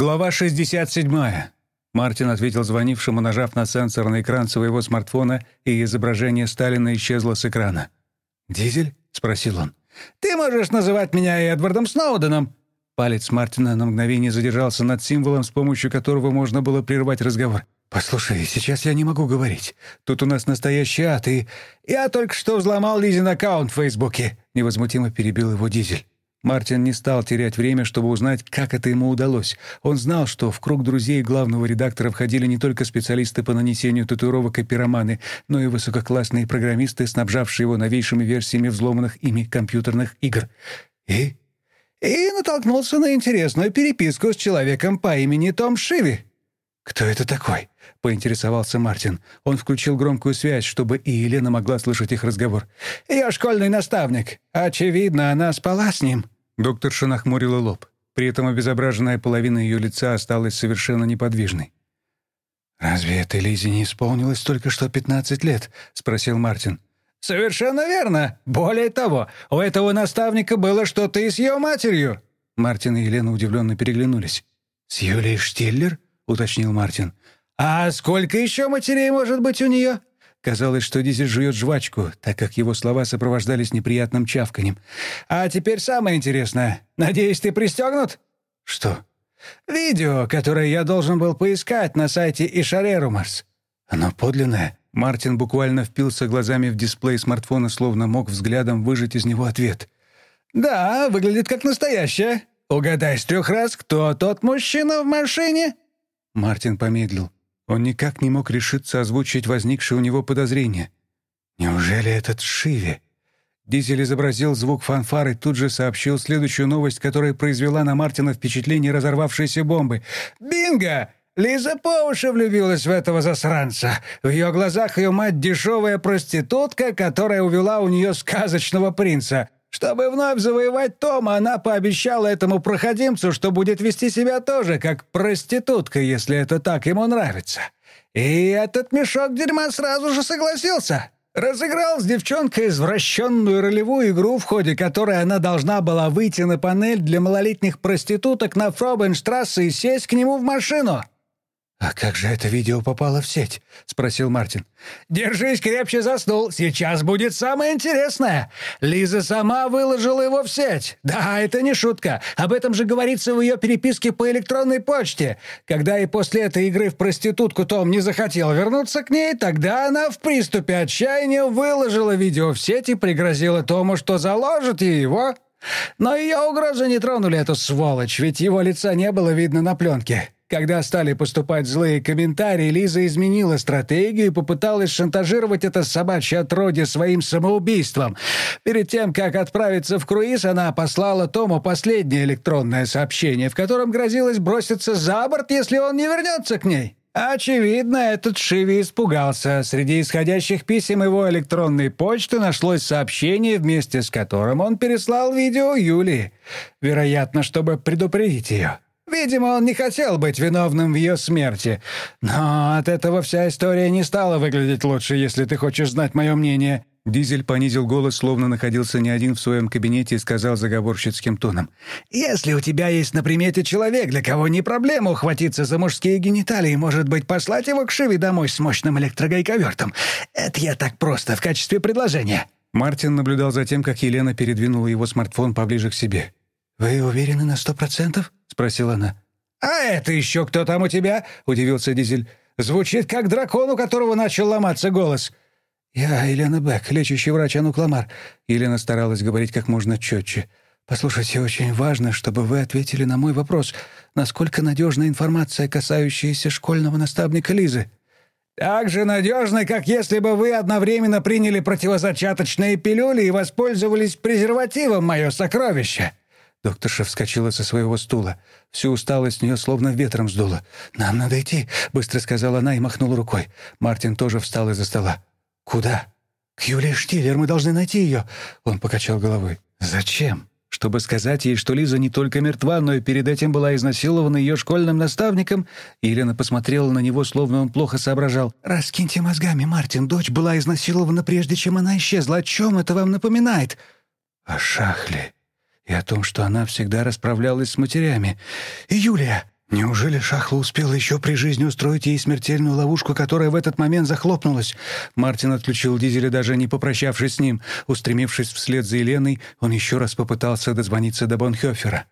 Глава 67. Мартин ответил звонившему, нажав на сенсорный экран своего смартфона, и изображение Сталина исчезло с экрана. «Дизель?» — спросил он. «Ты можешь называть меня Эдвардом Сноуденом». Палец Мартина на мгновение задержался над символом, с помощью которого можно было прервать разговор. «Послушай, сейчас я не могу говорить. Тут у нас настоящий ад, и...» «Я только что взломал Лизин аккаунт в Фейсбуке», — невозмутимо перебил его Дизель. Мартин не стал терять время, чтобы узнать, как это ему удалось. Он знал, что в круг друзей главного редактора входили не только специалисты по нанесению татуировок и пироманы, но и высококлассные программисты, снабжавшие его новейшими версиями взломанных ими компьютерных игр. И? И натолкнулся на интересную переписку с человеком по имени Том Шиви. «Кто это такой?» — поинтересовался Мартин. Он включил громкую связь, чтобы и Елена могла слышать их разговор. «Ее школьный наставник. Очевидно, она спала с ним». Докторша нахмурила лоб. При этом обезображенная половина ее лица осталась совершенно неподвижной. «Разве этой Лизе не исполнилось только что 15 лет?» — спросил Мартин. «Совершенно верно. Более того, у этого наставника было что-то и с ее матерью». Мартин и Елена удивленно переглянулись. «С Юлией Штиллер?» — уточнил Мартин. «А сколько еще матерей может быть у нее?» Казалось, что Дизель жует жвачку, так как его слова сопровождались неприятным чавканем. «А теперь самое интересное. Надеюсь, ты пристегнут?» «Что?» «Видео, которое я должен был поискать на сайте Ишарерумарс». «Оно подлинное?» Мартин буквально впился глазами в дисплей смартфона, словно мог взглядом выжать из него ответ. «Да, выглядит как настоящее. Угадай с трех раз, кто тот мужчина в машине?» Мартин помедлил. Он никак не мог решиться озвучить возникшее у него подозрение. «Неужели этот Шиви?» Дизель изобразил звук фанфары, тут же сообщил следующую новость, которая произвела на Мартина впечатление разорвавшейся бомбы. «Бинго! Лиза по уши влюбилась в этого засранца. В ее глазах ее мать дешевая проститутка, которая увела у нее сказочного принца. Чтобы вновь завоевать Тома, она пообещала этому проходимцу, что будет вести себя тоже как проститутка, если это так ему нравится. И этот мешок дерьма сразу же согласился. Разыграл с девчонкой извращенную ролевую игру, в ходе которой она должна была выйти на панель для малолетних проституток на Фробенштрассе и сесть к нему в машину. «А как же это видео попало в сеть?» — спросил Мартин. «Держись крепче за стол. Сейчас будет самое интересное. Лиза сама выложила его в сеть. Да, это не шутка. Об этом же говорится в ее переписке по электронной почте. Когда и после этой игры в проститутку Том не захотел вернуться к ней, тогда она в приступе отчаяния выложила видео в сеть и пригрозила Тому, что заложит его. Но ее угрозы не тронули эту сволочь, ведь его лица не было видно на пленке». Когда стали поступать злые комментарии, Лиза изменила стратегию и попыталась шантажировать это собачье отродье своим самоубийством. Перед тем, как отправиться в круиз, она послала Тому последнее электронное сообщение, в котором грозилась броситься за борт, если он не вернется к ней. Очевидно, этот Шиви испугался. Среди исходящих писем его электронной почты нашлось сообщение, вместе с которым он переслал видео Юлии. Вероятно, чтобы предупредить ее. Видимо, он не хотел быть виновным в ее смерти. Но от этого вся история не стала выглядеть лучше, если ты хочешь знать мое мнение». Дизель понизил голос, словно находился не один в своем кабинете и сказал заговорщицким тоном. «Если у тебя есть на примете человек, для кого не проблема ухватиться за мужские гениталии, может быть, послать его к Шиве домой с мощным электрогайковертом. Это я так просто, в качестве предложения». Мартин наблюдал за тем, как Елена передвинула его смартфон поближе к себе. «Вы уверены на сто процентов?» — спросила она. «А это еще кто там у тебя?» — удивился Дизель. «Звучит как дракон, у которого начал ломаться голос». «Я Елена Бек, лечащий врач Анук Ламар». Елена старалась говорить как можно четче. «Послушайте, очень важно, чтобы вы ответили на мой вопрос. Насколько надежна информация, касающаяся школьного наставника Лизы?» «Так же надежно, как если бы вы одновременно приняли противозачаточные пилюли и воспользовались презервативом, мое сокровище». Докторша вскочила со своего стула. Всю усталость с нее словно ветром сдуло. «Нам надо идти», — быстро сказала она и махнула рукой. Мартин тоже встал из-за стола. «Куда?» «К Юлии Штиллер, мы должны найти ее!» Он покачал головой. «Зачем?» Чтобы сказать ей, что Лиза не только мертва, но и перед этим была изнасилована ее школьным наставником, Елена посмотрела на него, словно он плохо соображал. «Раскиньте мозгами, Мартин, дочь была изнасилована прежде, чем она исчезла. О чем это вам напоминает?» «О Шахле», и о том, что она всегда расправлялась с матерями. И Юлия! Неужели Шахла успела еще при жизни устроить ей смертельную ловушку, которая в этот момент захлопнулась? Мартин отключил дизеля, даже не попрощавшись с ним. Устремившись вслед за Еленой, он еще раз попытался дозвониться до Бонхёфера.